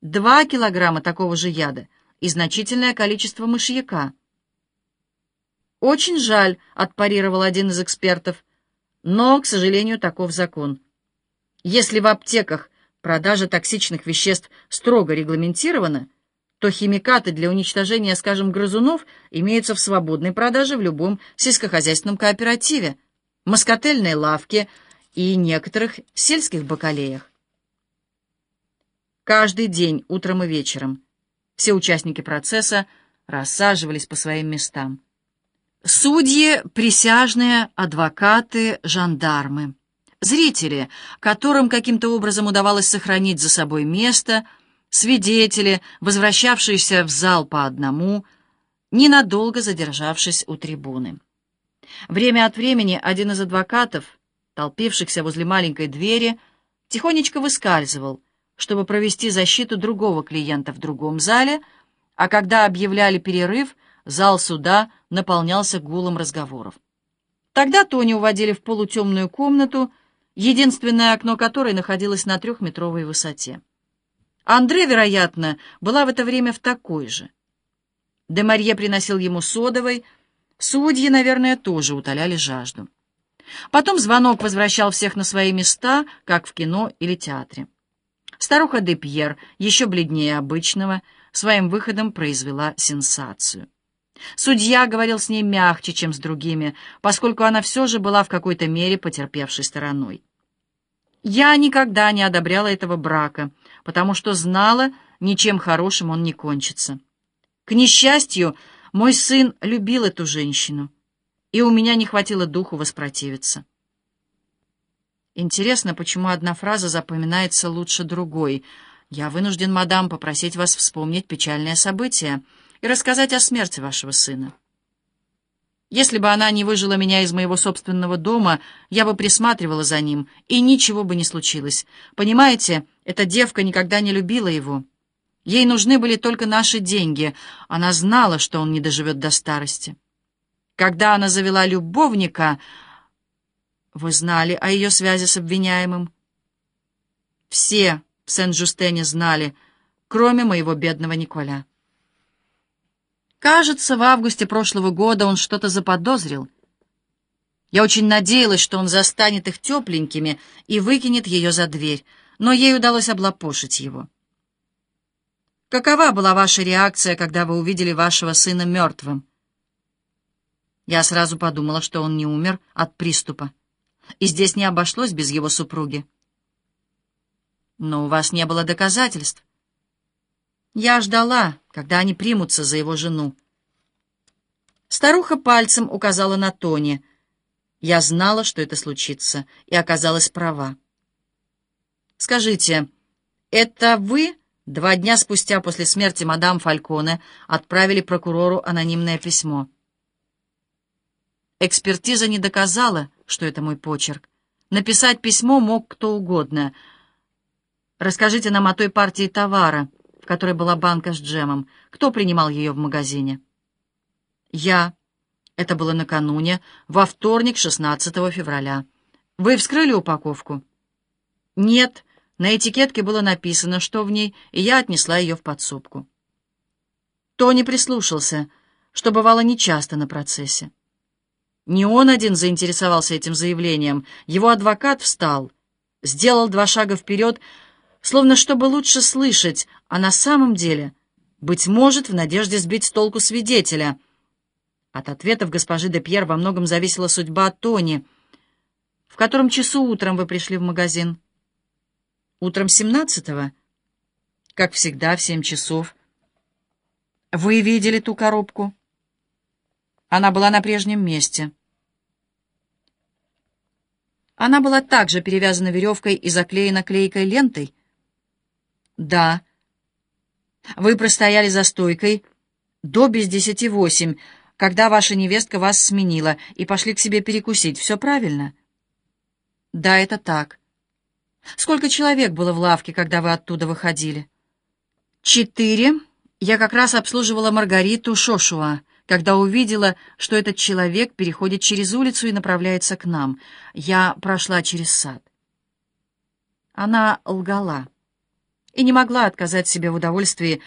два килограмма такого же яда и значительное количество мышьяка. «Очень жаль», — отпарировал один из экспертов, «но, к сожалению, таков закон. Если в аптеках продажа токсичных веществ строго регламентирована, то химикаты для уничтожения, скажем, грызунов имеются в свободной продаже в любом сельскохозяйственном кооперативе, москотельной лавке и некоторых сельских бакалеях. Каждый день, утром и вечером, все участники процесса рассаживались по своим местам. Судьи, присяжные, адвокаты, жандармы. Зрители, которым каким-то образом удавалось сохранить за собой место, свидетели, возвращавшиеся в зал по одному, ненадолго задержавшись у трибуны. Время от времени один из адвокатов, толпившихся возле маленькой двери, тихонечко выскальзывал, чтобы провести защиту другого клиента в другом зале, а когда объявляли перерыв, зал суда наполнялся гулом разговоров. Тогда Тони уводили в полутемную комнату, единственное окно которой находилось на трехметровой высоте. Андре, вероятно, была в это время в такой же. Де Марье приносил ему содовой, судьи, наверное, тоже утоляли жажду. Потом звонок возвращал всех на свои места, как в кино или театре. Старуха де Пьер, еще бледнее обычного, своим выходом произвела сенсацию. Судья говорил с ней мягче, чем с другими, поскольку она все же была в какой-то мере потерпевшей стороной. Я никогда не одобряла этого брака, потому что знала, ничем хорошим он не кончится. К несчастью, мой сын любил эту женщину, и у меня не хватило духу воспротивиться. Интересно, почему одна фраза запоминается лучше другой. «Я вынужден, мадам, попросить вас вспомнить печальное событие и рассказать о смерти вашего сына. Если бы она не выжила меня из моего собственного дома, я бы присматривала за ним, и ничего бы не случилось. Понимаете, эта девка никогда не любила его. Ей нужны были только наши деньги. Она знала, что он не доживет до старости. Когда она завела любовника... Вы знали о ее связи с обвиняемым? Все в Сен-Жустене знали, кроме моего бедного Николя. Кажется, в августе прошлого года он что-то заподозрил. Я очень надеялась, что он застанет их тепленькими и выкинет ее за дверь, но ей удалось облапошить его. Какова была ваша реакция, когда вы увидели вашего сына мертвым? Я сразу подумала, что он не умер от приступа, и здесь не обошлось без его супруги. Но у вас не было доказательств. Я ждала, когда они примутся за его жену. Старуха пальцем указала на Тони. Я знала, что это случится, и оказалась права. «Скажите, это вы два дня спустя после смерти мадам Фальконе отправили прокурору анонимное письмо?» Экспертиза не доказала, что это мой почерк. Написать письмо мог кто угодно. Расскажите нам о той партии товара, в которой была банка с джемом. Кто принимал ее в магазине? Я. Это было накануне, во вторник, 16 февраля. Вы вскрыли упаковку? Нет. На этикетке было написано, что в ней, и я отнесла ее в подсобку. Тони прислушался, что бывало нечасто на процессе. Не он один заинтересовался этим заявлением. Его адвокат встал, сделал два шага вперед, словно чтобы лучше слышать, а на самом деле, быть может, в надежде сбить с толку свидетеля. От ответов госпожи де Пьер во многом зависела судьба Тони. «В котором часу утром вы пришли в магазин?» «Утром семнадцатого?» «Как всегда, в семь часов». «Вы видели ту коробку?» Она была на прежнем месте. Она была также перевязана веревкой и заклеена клейкой лентой? Да. Вы простояли за стойкой до без десяти восемь, когда ваша невестка вас сменила, и пошли к себе перекусить. Все правильно? Да, это так. Сколько человек было в лавке, когда вы оттуда выходили? Четыре. Я как раз обслуживала Маргариту Шошуа, когда увидела, что этот человек переходит через улицу и направляется к нам. Я прошла через сад. Она лгала. и не могла отказать себе в удовольствии